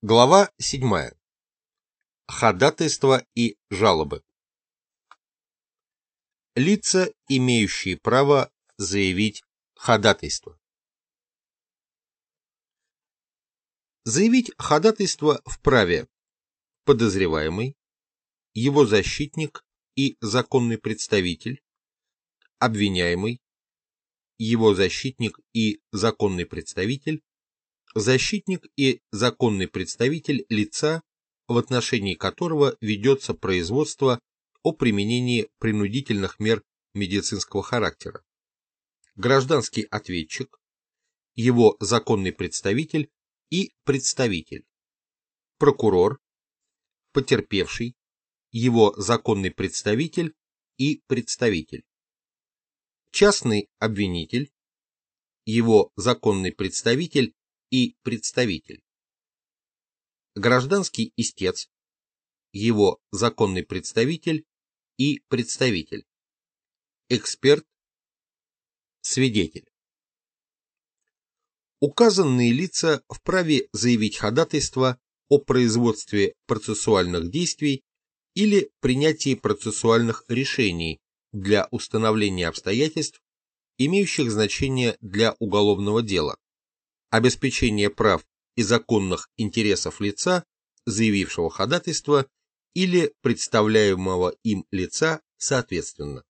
Глава 7. Ходатайства и жалобы. Лица, имеющие право заявить ходатайство. Заявить ходатайство вправе подозреваемый, его защитник и законный представитель, обвиняемый, его защитник и законный представитель, защитник и законный представитель лица, в отношении которого ведется производство о применении принудительных мер медицинского характера, гражданский ответчик, его законный представитель и представитель, прокурор, потерпевший, его законный представитель и представитель, частный обвинитель, его законный представитель и представитель. Гражданский истец, его законный представитель и представитель. Эксперт, свидетель. Указанные лица вправе заявить ходатайство о производстве процессуальных действий или принятии процессуальных решений для установления обстоятельств, имеющих значение для уголовного дела, обеспечение прав и законных интересов лица, заявившего ходатайство, или представляемого им лица соответственно.